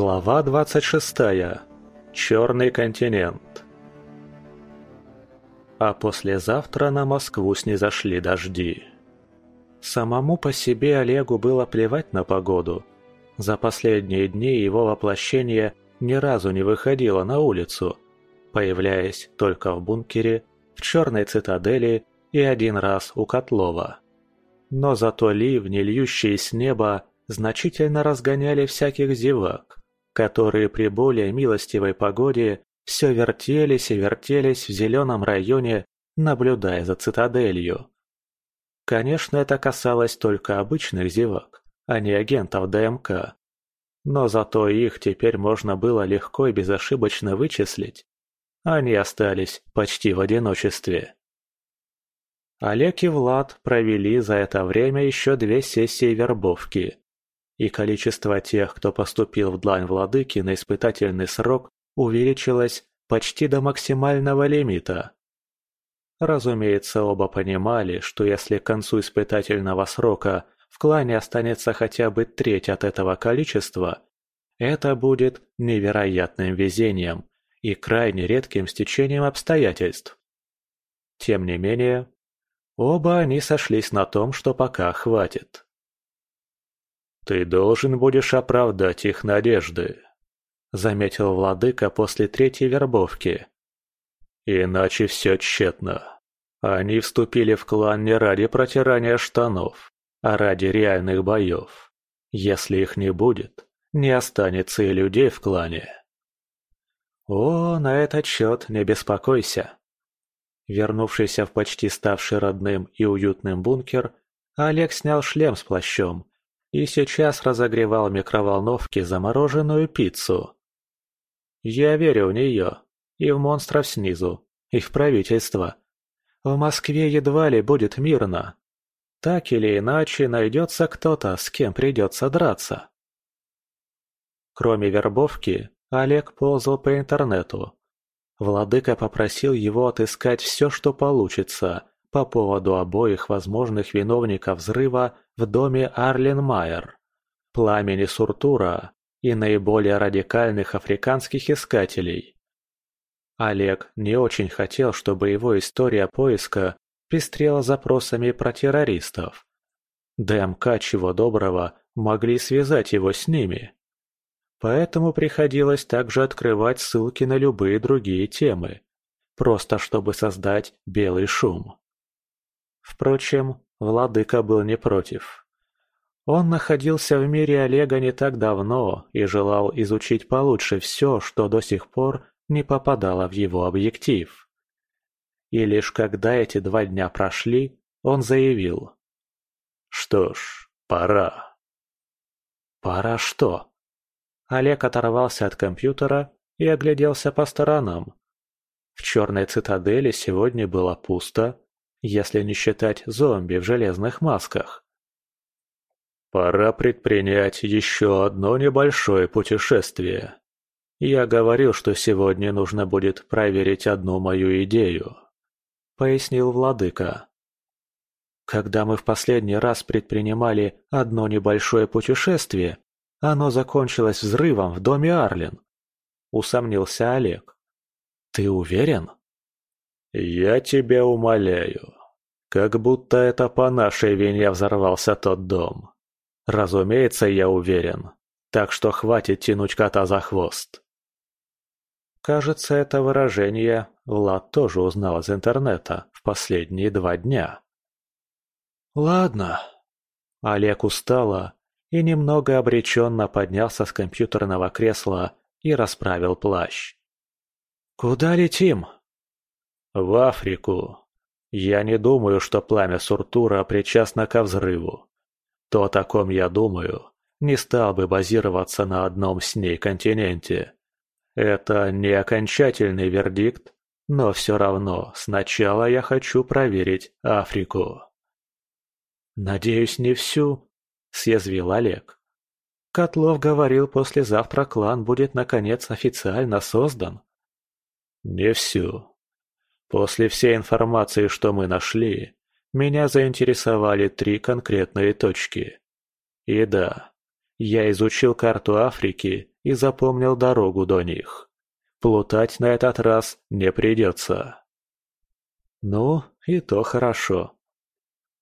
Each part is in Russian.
Глава 26. Черный континент. А послезавтра на Москву снизошли дожди. Самому по себе Олегу было плевать на погоду. За последние дни его воплощение ни разу не выходило на улицу, появляясь только в бункере, в черной цитадели и один раз у Котлова. Но зато ливни, льющие с неба, значительно разгоняли всяких зевак которые при более милостивой погоде все вертелись и вертелись в зеленом районе, наблюдая за цитаделью. Конечно, это касалось только обычных зевак, а не агентов ДМК. Но зато их теперь можно было легко и безошибочно вычислить. Они остались почти в одиночестве. Олег и Влад провели за это время еще две сессии вербовки и количество тех, кто поступил в длань владыки на испытательный срок, увеличилось почти до максимального лимита. Разумеется, оба понимали, что если к концу испытательного срока в клане останется хотя бы треть от этого количества, это будет невероятным везением и крайне редким стечением обстоятельств. Тем не менее, оба они сошлись на том, что пока хватит. «Ты должен будешь оправдать их надежды», — заметил владыка после третьей вербовки. «Иначе все тщетно. Они вступили в клан не ради протирания штанов, а ради реальных боев. Если их не будет, не останется и людей в клане». «О, на этот счет не беспокойся». Вернувшийся в почти ставший родным и уютным бункер, Олег снял шлем с плащом и сейчас разогревал в микроволновке замороженную пиццу. Я верю в нее, и в монстров снизу, и в правительство. В Москве едва ли будет мирно. Так или иначе найдется кто-то, с кем придется драться. Кроме вербовки, Олег ползал по интернету. Владыка попросил его отыскать все, что получится, по поводу обоих возможных виновников взрыва в доме Арлен Майер, пламени Суртура и наиболее радикальных африканских искателей. Олег не очень хотел, чтобы его история поиска пестрела запросами про террористов. ДМК чего доброго могли связать его с ними. Поэтому приходилось также открывать ссылки на любые другие темы, просто чтобы создать белый шум. Впрочем, владыка был не против. Он находился в мире Олега не так давно и желал изучить получше все, что до сих пор не попадало в его объектив. И лишь когда эти два дня прошли, он заявил. «Что ж, пора». «Пора что?» Олег оторвался от компьютера и огляделся по сторонам. В черной цитадели сегодня было пусто, если не считать зомби в железных масках. Пора предпринять еще одно небольшое путешествие. Я говорил, что сегодня нужно будет проверить одну мою идею, пояснил владыка. Когда мы в последний раз предпринимали одно небольшое путешествие, оно закончилось взрывом в доме Арлен. Усомнился Олег. Ты уверен? «Я тебя умоляю. Как будто это по нашей вине взорвался тот дом. Разумеется, я уверен. Так что хватит тянуть кота за хвост». Кажется, это выражение Влад тоже узнал из интернета в последние два дня. «Ладно». Олег устало и немного обреченно поднялся с компьютерного кресла и расправил плащ. «Куда летим?» В Африку. Я не думаю, что пламя Суртура причастно ко взрыву. То, о ком я думаю, не стал бы базироваться на одном с ней континенте. Это не окончательный вердикт, но все равно сначала я хочу проверить Африку. «Надеюсь, не всю?» – съязвил Олег. Котлов говорил, послезавтра клан будет наконец официально создан. «Не всю. После всей информации, что мы нашли, меня заинтересовали три конкретные точки. И да, Я изучил карту Африки и запомнил дорогу до них. Плутать на этот раз не придется. Ну, и то хорошо.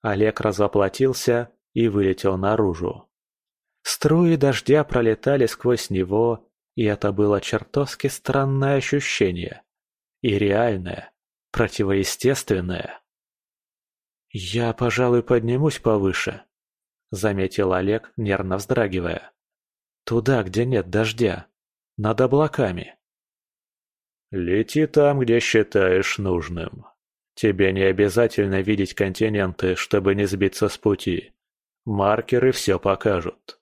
Олег развоплотился и вылетел наружу. Струи дождя пролетали сквозь него, и это было чертовски странное ощущение. И реальное, противоестественное. «Я, пожалуй, поднимусь повыше», — заметил Олег, нервно вздрагивая. «Туда, где нет дождя. Над облаками». «Лети там, где считаешь нужным», Тебе не обязательно видеть континенты, чтобы не сбиться с пути. Маркеры все покажут.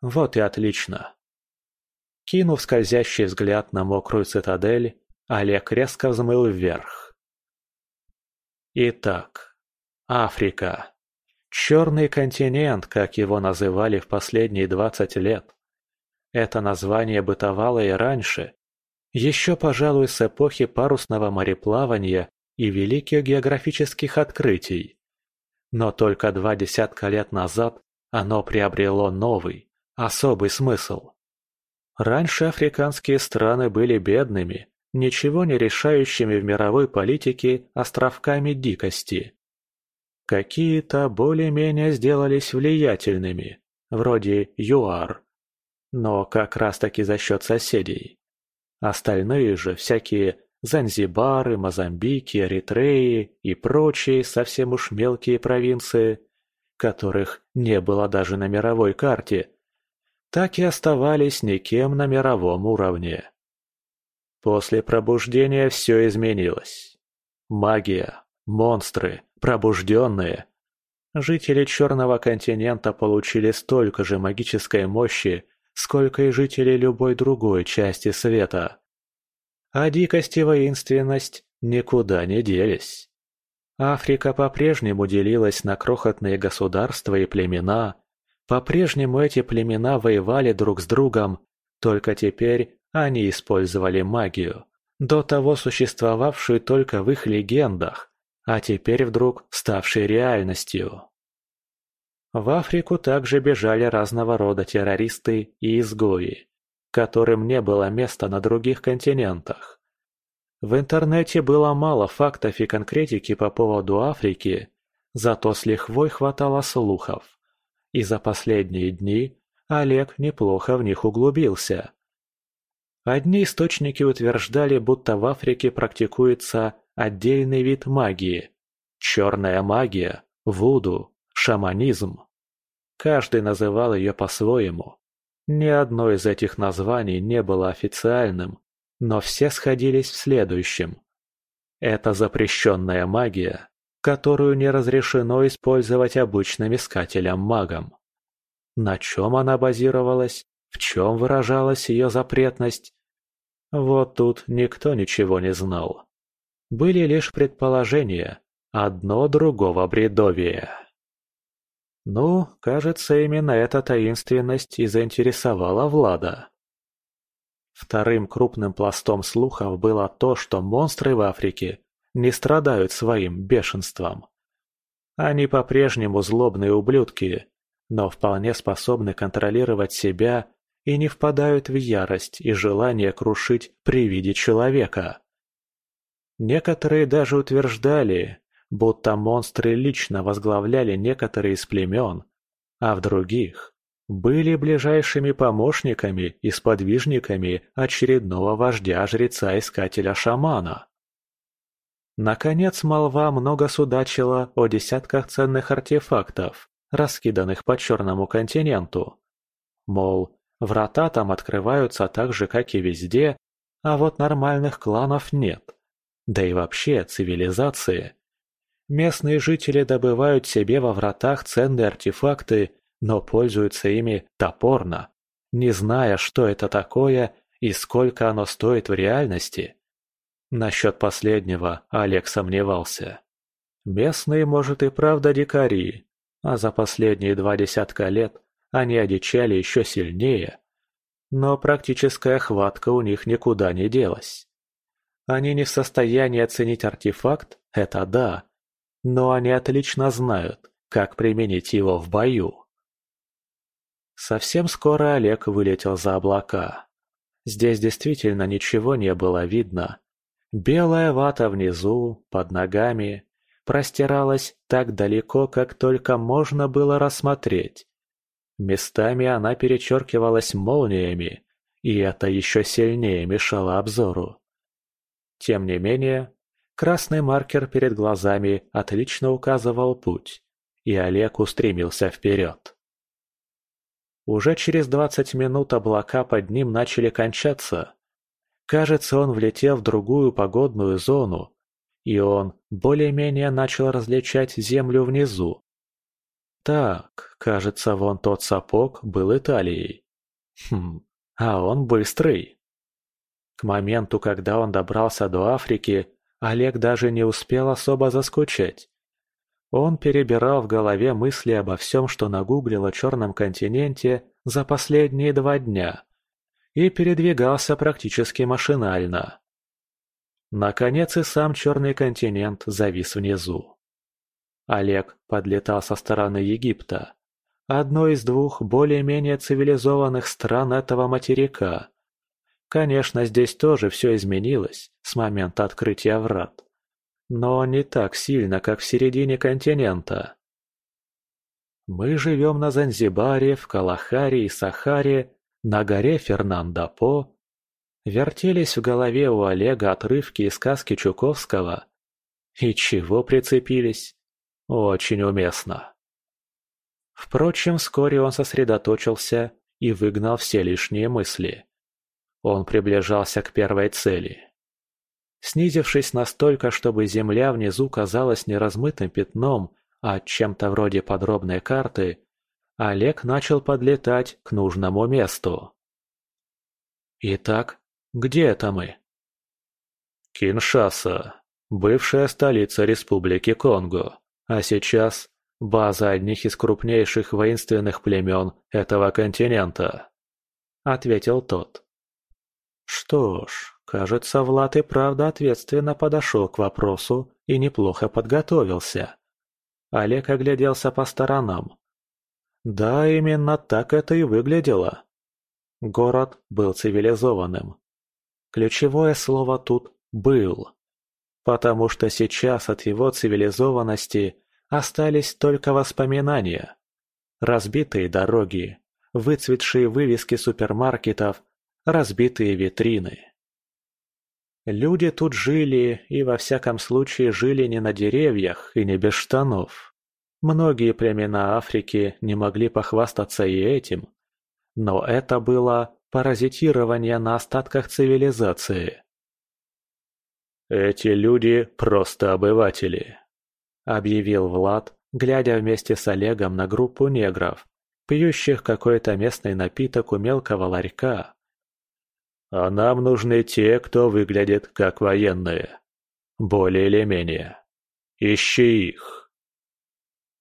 Вот и отлично. Кинув скользящий взгляд на мокрую цитадель, Олег резко взмыл вверх. Итак, Африка. Черный континент, как его называли в последние двадцать лет. Это название бытовало и раньше, еще, пожалуй, с эпохи парусного мореплавания и великих географических открытий. Но только два десятка лет назад оно приобрело новый, особый смысл. Раньше африканские страны были бедными, ничего не решающими в мировой политике островками дикости. Какие-то более-менее сделались влиятельными, вроде ЮАР, но как раз-таки за счет соседей. Остальные же всякие Занзибары, Мозамбики, Эритреи и прочие совсем уж мелкие провинции, которых не было даже на мировой карте, так и оставались никем на мировом уровне. После пробуждения все изменилось. Магия, монстры, пробужденные. Жители Черного континента получили столько же магической мощи, сколько и жители любой другой части света. А дикость и воинственность никуда не делись. Африка по-прежнему делилась на крохотные государства и племена. По-прежнему эти племена воевали друг с другом, только теперь они использовали магию, до того существовавшую только в их легендах, а теперь вдруг ставшей реальностью. В Африку также бежали разного рода террористы и изгои которым не было места на других континентах. В интернете было мало фактов и конкретики по поводу Африки, зато с лихвой хватало слухов. И за последние дни Олег неплохо в них углубился. Одни источники утверждали, будто в Африке практикуется отдельный вид магии – черная магия, вуду, шаманизм. Каждый называл ее по-своему. Ни одно из этих названий не было официальным, но все сходились в следующем. Это запрещенная магия, которую не разрешено использовать обычным искателям-магам. На чем она базировалась, в чем выражалась ее запретность? Вот тут никто ничего не знал. Были лишь предположения, одно другого бредовия. Ну, кажется, именно эта таинственность и заинтересовала Влада. Вторым крупным пластом слухов было то, что монстры в Африке не страдают своим бешенством. Они по-прежнему злобные ублюдки, но вполне способны контролировать себя и не впадают в ярость и желание крушить при виде человека. Некоторые даже утверждали, будто монстры лично возглавляли некоторые из племен, а в других были ближайшими помощниками и сподвижниками очередного вождя-жреца-искателя-шамана. Наконец молва много судачила о десятках ценных артефактов, раскиданных по Черному континенту. Мол, врата там открываются так же, как и везде, а вот нормальных кланов нет. Да и вообще цивилизации Местные жители добывают себе во вратах ценные артефакты, но пользуются ими топорно, не зная, что это такое и сколько оно стоит в реальности. Насчет последнего Олег сомневался. Местные, может, и правда дикари, а за последние два десятка лет они одичали еще сильнее. Но практическая хватка у них никуда не делась. Они не в состоянии оценить артефакт, это да, но они отлично знают, как применить его в бою. Совсем скоро Олег вылетел за облака. Здесь действительно ничего не было видно. Белая вата внизу, под ногами, простиралась так далеко, как только можно было рассмотреть. Местами она перечеркивалась молниями, и это еще сильнее мешало обзору. Тем не менее, красный маркер перед глазами отлично указывал путь, и Олег устремился вперед. Уже через двадцать минут облака под ним начали кончаться. Кажется, он влетел в другую погодную зону, и он более-менее начал различать землю внизу. Так, кажется, вон тот сапог был Италией. Хм, а он быстрый. К моменту, когда он добрался до Африки, Олег даже не успел особо заскучать. Он перебирал в голове мысли обо всем, что нагуглил о Черном континенте за последние два дня, и передвигался практически машинально. Наконец и сам Черный континент завис внизу. Олег подлетал со стороны Египта, одной из двух более-менее цивилизованных стран этого материка. Конечно, здесь тоже все изменилось с момента открытия врат но не так сильно, как в середине континента. Мы живем на Занзибаре, в Калахаре и Сахаре, на горе Фернандо-По. Вертелись в голове у Олега отрывки из сказки Чуковского. И чего прицепились? Очень уместно. Впрочем, вскоре он сосредоточился и выгнал все лишние мысли. Он приближался к первой цели. Снизившись настолько, чтобы земля внизу казалась не размытым пятном, а чем-то вроде подробной карты, Олег начал подлетать к нужному месту. «Итак, где это мы?» «Киншаса, бывшая столица Республики Конго, а сейчас база одних из крупнейших воинственных племен этого континента», — ответил тот. «Что ж, Кажется, Влад и правда ответственно подошел к вопросу и неплохо подготовился. Олег огляделся по сторонам. Да, именно так это и выглядело. Город был цивилизованным. Ключевое слово тут «был». Потому что сейчас от его цивилизованности остались только воспоминания. Разбитые дороги, выцветшие вывески супермаркетов, разбитые витрины. Люди тут жили, и во всяком случае жили не на деревьях и не без штанов. Многие племена Африки не могли похвастаться и этим. Но это было паразитирование на остатках цивилизации. «Эти люди просто обыватели», — объявил Влад, глядя вместе с Олегом на группу негров, пьющих какой-то местный напиток у мелкого ларька. А нам нужны те, кто выглядит как военные. Более или менее. Ищи их.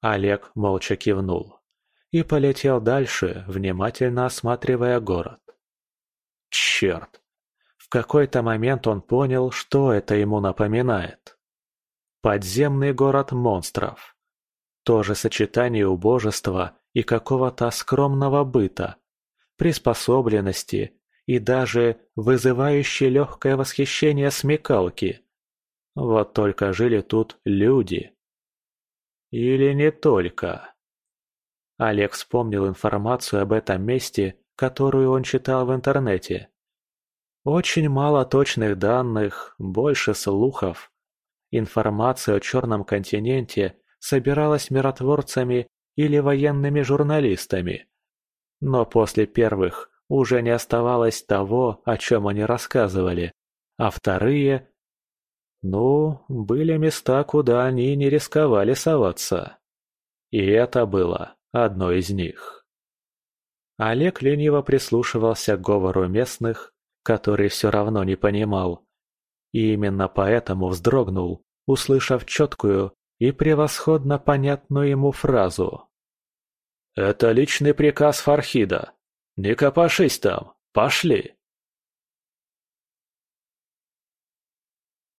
Олег молча кивнул и полетел дальше, внимательно осматривая город. Черт! В какой-то момент он понял, что это ему напоминает. Подземный город монстров. То же сочетание убожества и какого-то скромного быта, приспособленности и даже вызывающие легкое восхищение смекалки. Вот только жили тут люди. Или не только. Олег вспомнил информацию об этом месте, которую он читал в интернете. Очень мало точных данных, больше слухов. Информация о Черном континенте собиралась миротворцами или военными журналистами. Но после первых уже не оставалось того, о чем они рассказывали, а вторые... Ну, были места, куда они не рисковали соваться. И это было одно из них. Олег лениво прислушивался к говору местных, который все равно не понимал. И именно поэтому вздрогнул, услышав четкую и превосходно понятную ему фразу. «Это личный приказ Фархида. «Не копошись там! Пошли!»